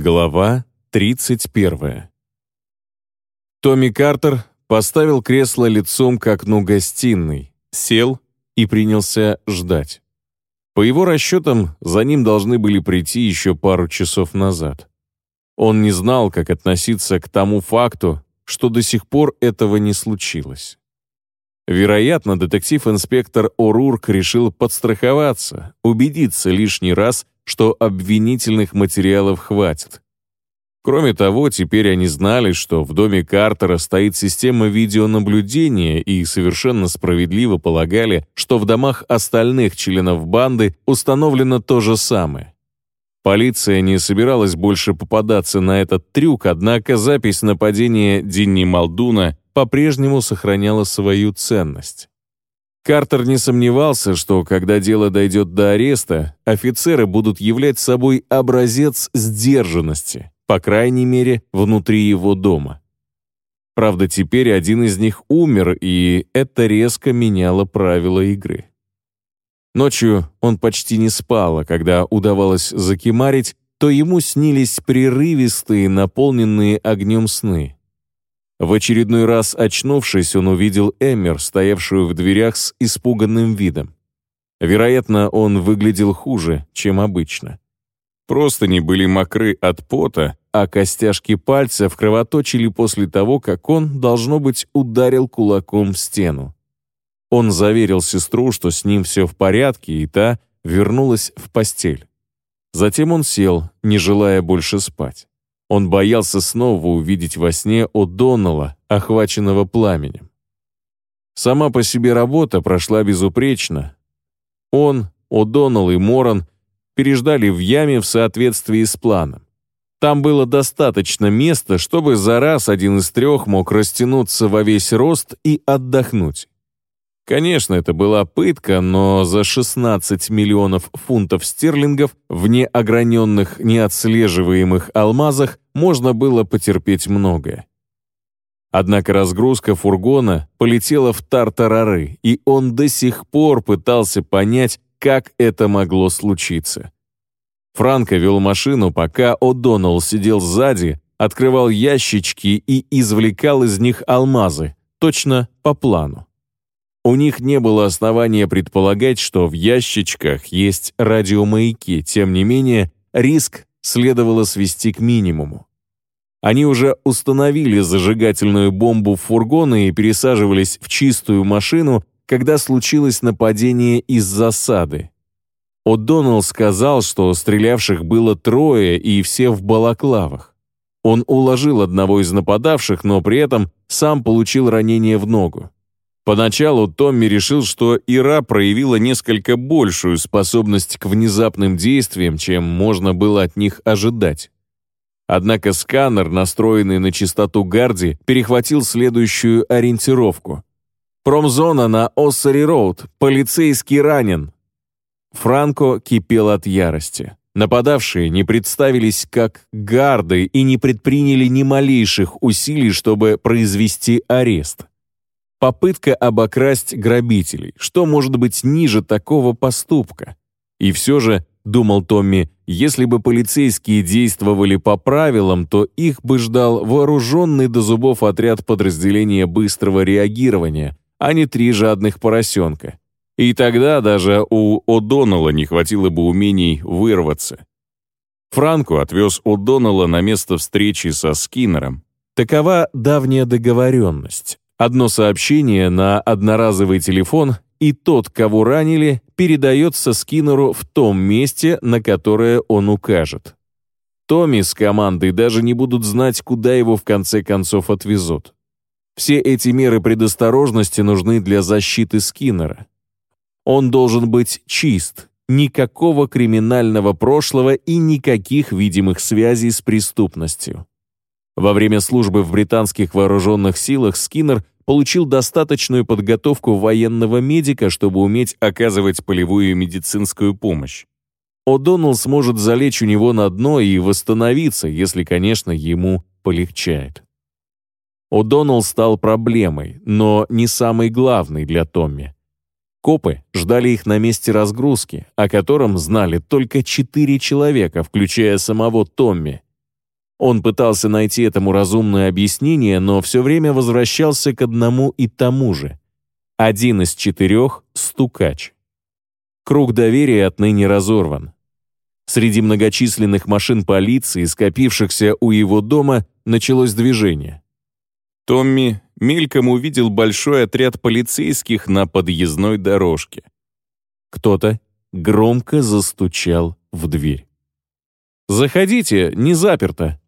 Глава 31. Томми Картер поставил кресло лицом к окну гостиной, сел и принялся ждать. По его расчетам, за ним должны были прийти еще пару часов назад. Он не знал, как относиться к тому факту, что до сих пор этого не случилось. Вероятно, детектив-инспектор О'Рурк решил подстраховаться, убедиться лишний раз, что обвинительных материалов хватит. Кроме того, теперь они знали, что в доме Картера стоит система видеонаблюдения и совершенно справедливо полагали, что в домах остальных членов банды установлено то же самое. Полиция не собиралась больше попадаться на этот трюк, однако запись нападения Динни Малдуна по-прежнему сохраняла свою ценность. Картер не сомневался, что когда дело дойдет до ареста, офицеры будут являть собой образец сдержанности, по крайней мере, внутри его дома. Правда, теперь один из них умер, и это резко меняло правила игры. Ночью он почти не спал, а когда удавалось закимарить, то ему снились прерывистые, наполненные огнем сны. В очередной раз очнувшись, он увидел Эммер, стоявшую в дверях с испуганным видом. Вероятно, он выглядел хуже, чем обычно. Просто не были мокры от пота, а костяшки пальцев кровоточили после того, как он, должно быть, ударил кулаком в стену. Он заверил сестру, что с ним все в порядке, и та вернулась в постель. Затем он сел, не желая больше спать. Он боялся снова увидеть во сне О'Доннелла, охваченного пламенем. Сама по себе работа прошла безупречно. Он, О'Доннелл и Моран переждали в яме в соответствии с планом. Там было достаточно места, чтобы за раз один из трех мог растянуться во весь рост и отдохнуть. Конечно, это была пытка, но за 16 миллионов фунтов стерлингов в неограненных, неотслеживаемых алмазах можно было потерпеть многое. Однако разгрузка фургона полетела в Тартарары, и он до сих пор пытался понять, как это могло случиться. Франко вел машину, пока О'Доннелл сидел сзади, открывал ящички и извлекал из них алмазы, точно по плану. У них не было основания предполагать, что в ящичках есть радиомаяки, тем не менее, риск следовало свести к минимуму. Они уже установили зажигательную бомбу в фургоны и пересаживались в чистую машину, когда случилось нападение из засады. О'Доннелл сказал, что стрелявших было трое и все в балаклавах. Он уложил одного из нападавших, но при этом сам получил ранение в ногу. Поначалу Томми решил, что Ира проявила несколько большую способность к внезапным действиям, чем можно было от них ожидать. Однако сканер, настроенный на частоту Гарди, перехватил следующую ориентировку. «Промзона на Оссари-Роуд. Полицейский ранен». Франко кипел от ярости. Нападавшие не представились как гарды и не предприняли ни малейших усилий, чтобы произвести арест. Попытка обокрасть грабителей. Что может быть ниже такого поступка? И все же, думал Томми, если бы полицейские действовали по правилам, то их бы ждал вооруженный до зубов отряд подразделения быстрого реагирования, а не три жадных поросенка. И тогда даже у О'Доннелла не хватило бы умений вырваться. Франко отвез О'Доннелла на место встречи со Скиннером. Такова давняя договоренность. Одно сообщение на одноразовый телефон, и тот, кого ранили, передается Скиннеру в том месте, на которое он укажет. Томми с командой даже не будут знать, куда его в конце концов отвезут. Все эти меры предосторожности нужны для защиты Скиннера. Он должен быть чист, никакого криминального прошлого и никаких видимых связей с преступностью. Во время службы в британских вооруженных силах Скиннер получил достаточную подготовку военного медика, чтобы уметь оказывать полевую медицинскую помощь. О'Доннелл сможет залечь у него на дно и восстановиться, если, конечно, ему полегчает. О'Доннелл стал проблемой, но не самой главной для Томми. Копы ждали их на месте разгрузки, о котором знали только четыре человека, включая самого Томми, Он пытался найти этому разумное объяснение, но все время возвращался к одному и тому же. Один из четырех — стукач. Круг доверия отныне разорван. Среди многочисленных машин полиции, скопившихся у его дома, началось движение. Томми мельком увидел большой отряд полицейских на подъездной дорожке. Кто-то громко застучал в дверь. «Заходите, не заперто»,